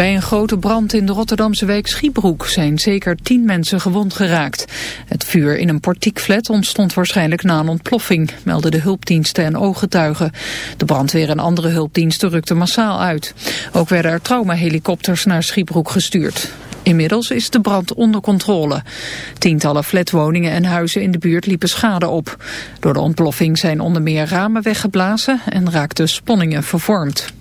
Bij een grote brand in de Rotterdamse wijk Schiebroek zijn zeker tien mensen gewond geraakt. Het vuur in een portiekflat ontstond waarschijnlijk na een ontploffing, melden de hulpdiensten en ooggetuigen. De brandweer en andere hulpdiensten rukten massaal uit. Ook werden er traumahelikopters naar Schiebroek gestuurd. Inmiddels is de brand onder controle. Tientallen flatwoningen en huizen in de buurt liepen schade op. Door de ontploffing zijn onder meer ramen weggeblazen en raakten sponningen vervormd.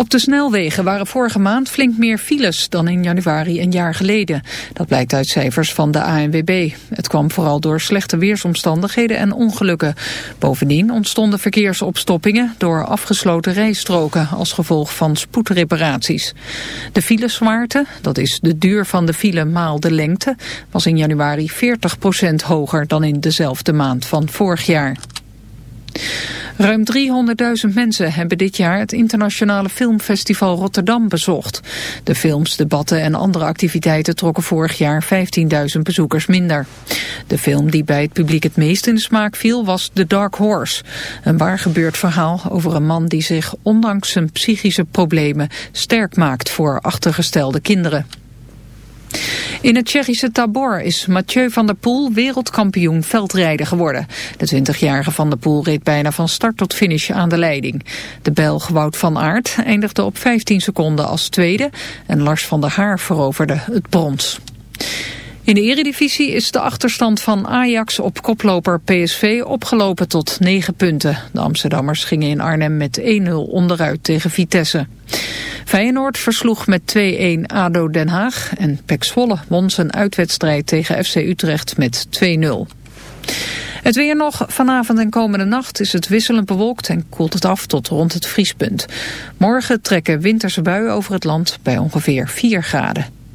Op de snelwegen waren vorige maand flink meer files dan in januari een jaar geleden. Dat blijkt uit cijfers van de ANWB. Het kwam vooral door slechte weersomstandigheden en ongelukken. Bovendien ontstonden verkeersopstoppingen door afgesloten rijstroken als gevolg van spoedreparaties. De fileswaarte, dat is de duur van de file maal de lengte, was in januari 40% hoger dan in dezelfde maand van vorig jaar. Ruim 300.000 mensen hebben dit jaar het internationale filmfestival Rotterdam bezocht. De films, debatten en andere activiteiten trokken vorig jaar 15.000 bezoekers minder. De film die bij het publiek het meest in de smaak viel was The Dark Horse. Een waar gebeurd verhaal over een man die zich ondanks zijn psychische problemen sterk maakt voor achtergestelde kinderen. In het Tsjechische Tabor is Mathieu van der Poel wereldkampioen veldrijden geworden. De 20-jarige van der Poel reed bijna van start tot finish aan de leiding. De Belg Wout van Aert eindigde op 15 seconden als tweede en Lars van der Haar veroverde het brons. In de eredivisie is de achterstand van Ajax op koploper PSV opgelopen tot 9 punten. De Amsterdammers gingen in Arnhem met 1-0 onderuit tegen Vitesse. Feyenoord versloeg met 2-1 ADO Den Haag en Pek Zwolle won zijn uitwedstrijd tegen FC Utrecht met 2-0. Het weer nog. Vanavond en komende nacht is het wisselend bewolkt en koelt het af tot rond het vriespunt. Morgen trekken winterse buien over het land bij ongeveer 4 graden.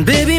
baby,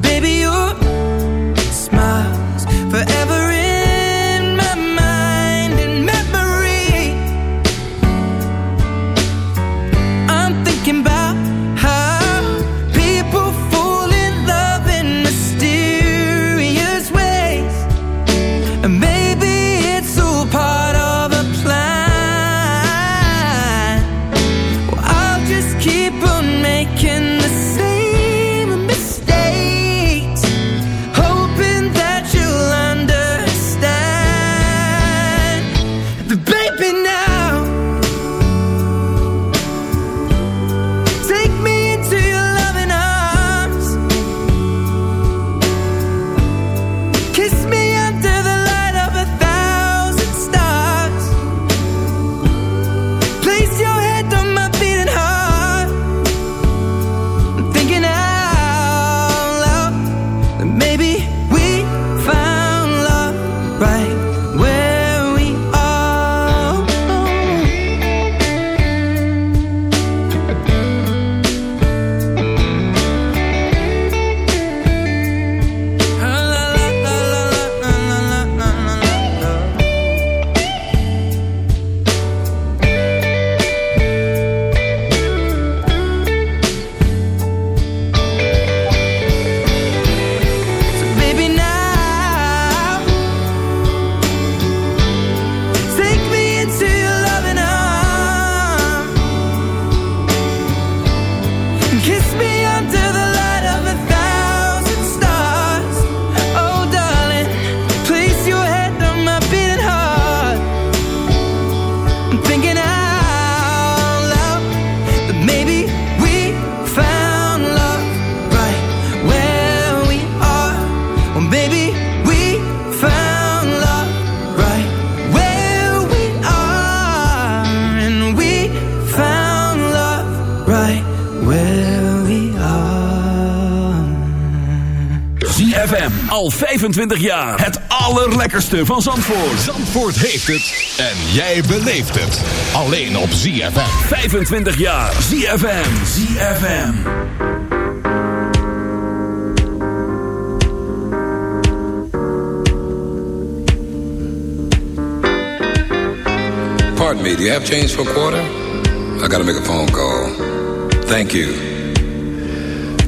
Baby, your 25 jaar. Het allerlekkerste van Zandvoort. Zandvoort heeft het en jij beleeft het. Alleen op ZFM. 25 jaar. ZFM. ZFM. Pardon me, do you have change for a quarter? I gotta make a phone call. Thank you.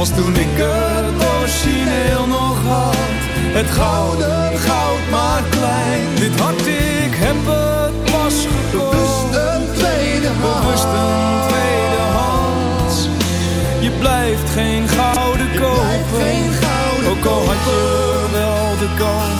Als toen ik het origineel nog had. Het gouden goud maar klein. Dit hart ik heb het pas gekocht. Bewust een tweede hand. Bewust een tweede hand. Je blijft geen gouden kopen geen gouden Ook al had je wel de kans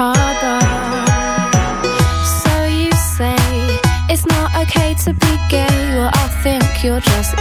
Harbor. So you say it's not okay to be gay. I think you're just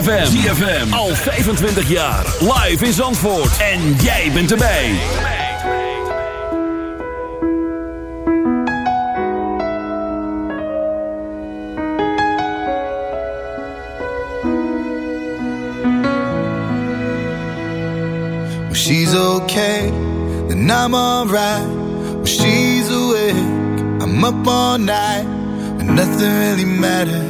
ZFM. ZFM. Al 25 jaar. Live in Zandvoort. En jij bent erbij. When she's okay, then I'm alright. When she's awake, I'm up all night, and nothing really matters.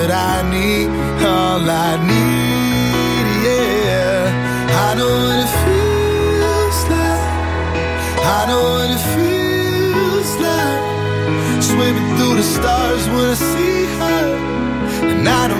that I need, all I need, yeah. I know what it feels like. I know what it feels like. Swimming through the stars when I see her. And I don't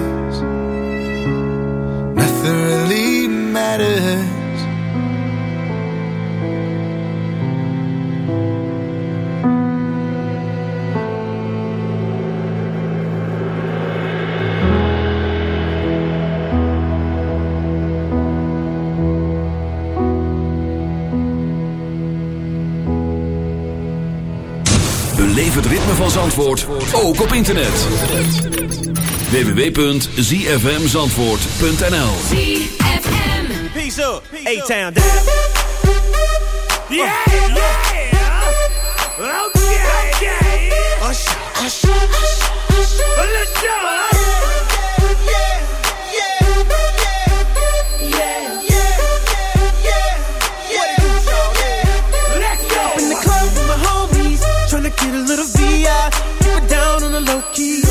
Het ritme van Zandvoort, ook op internet. www.zfmzandvoort.nl Peace up, A-Town down. Yeah, yeah. Okay, yeah. Usher, usher, usher, usher. Let's go. a little VI, keep it down on the low key.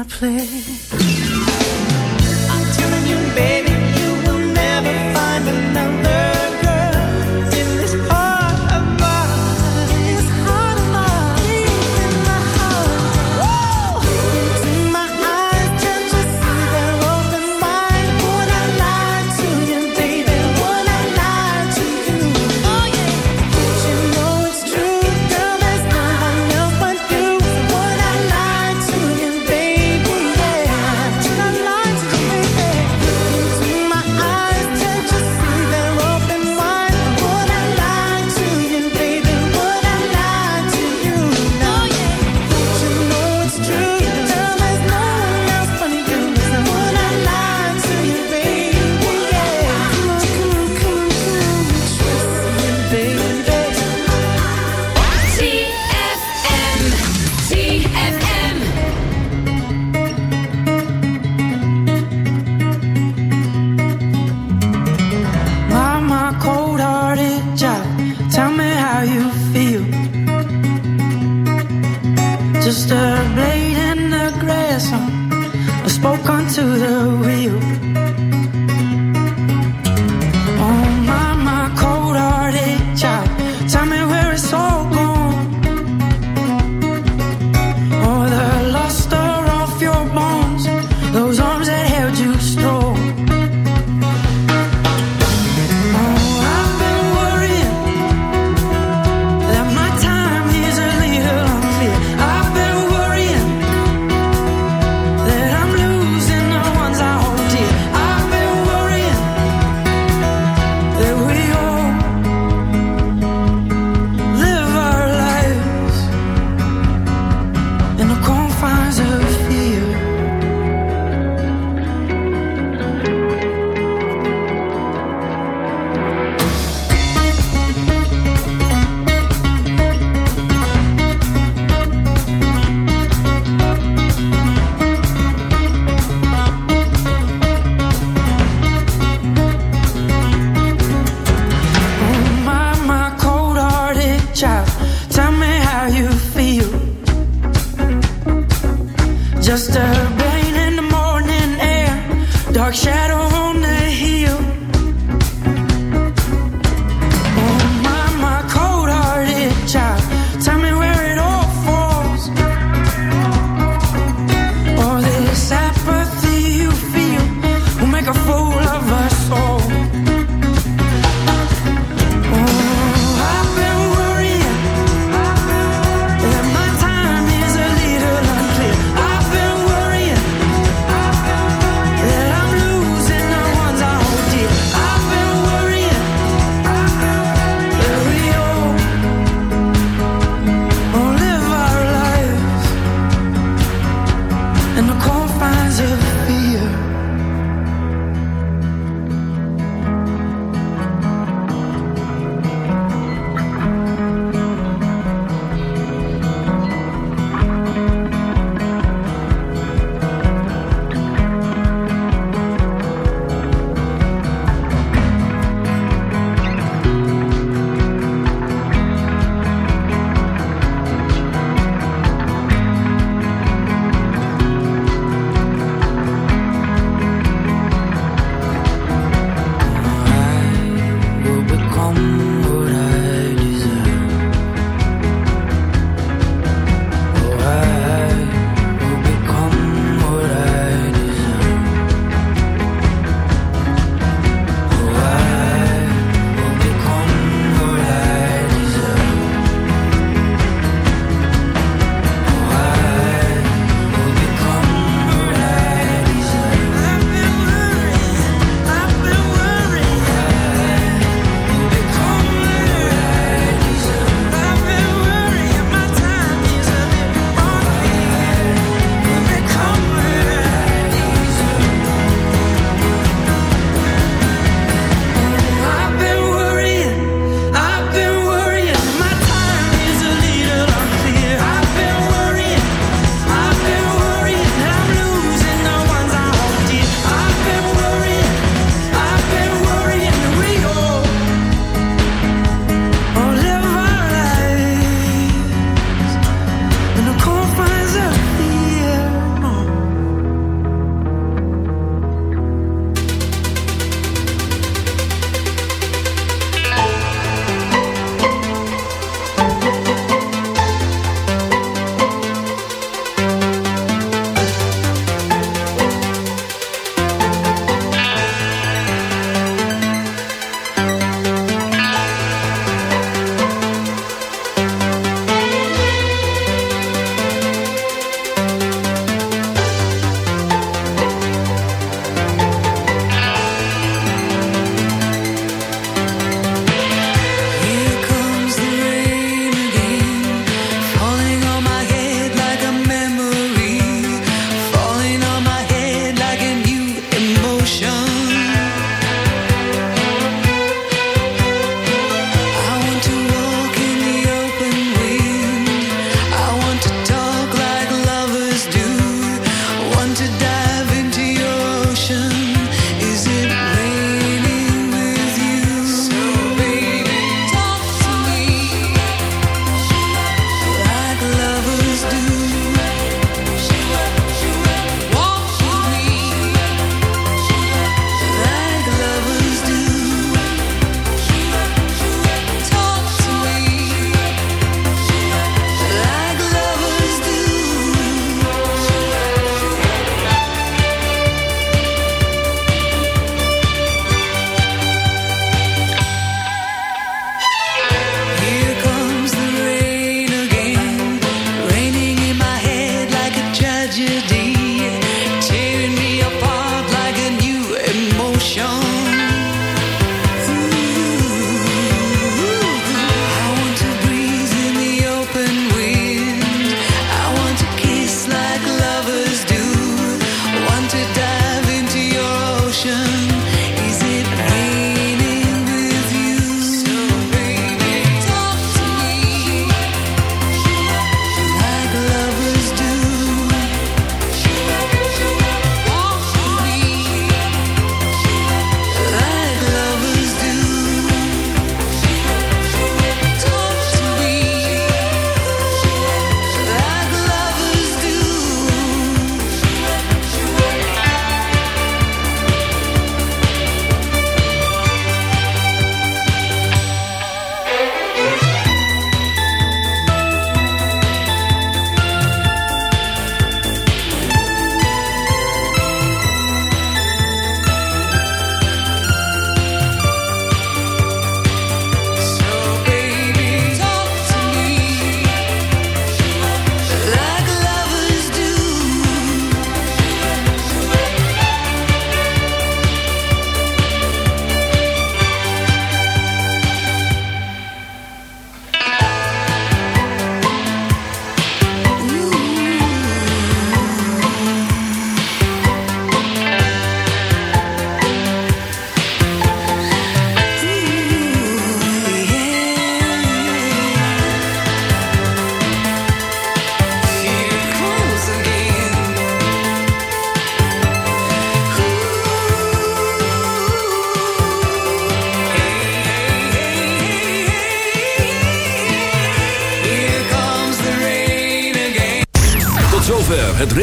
my place.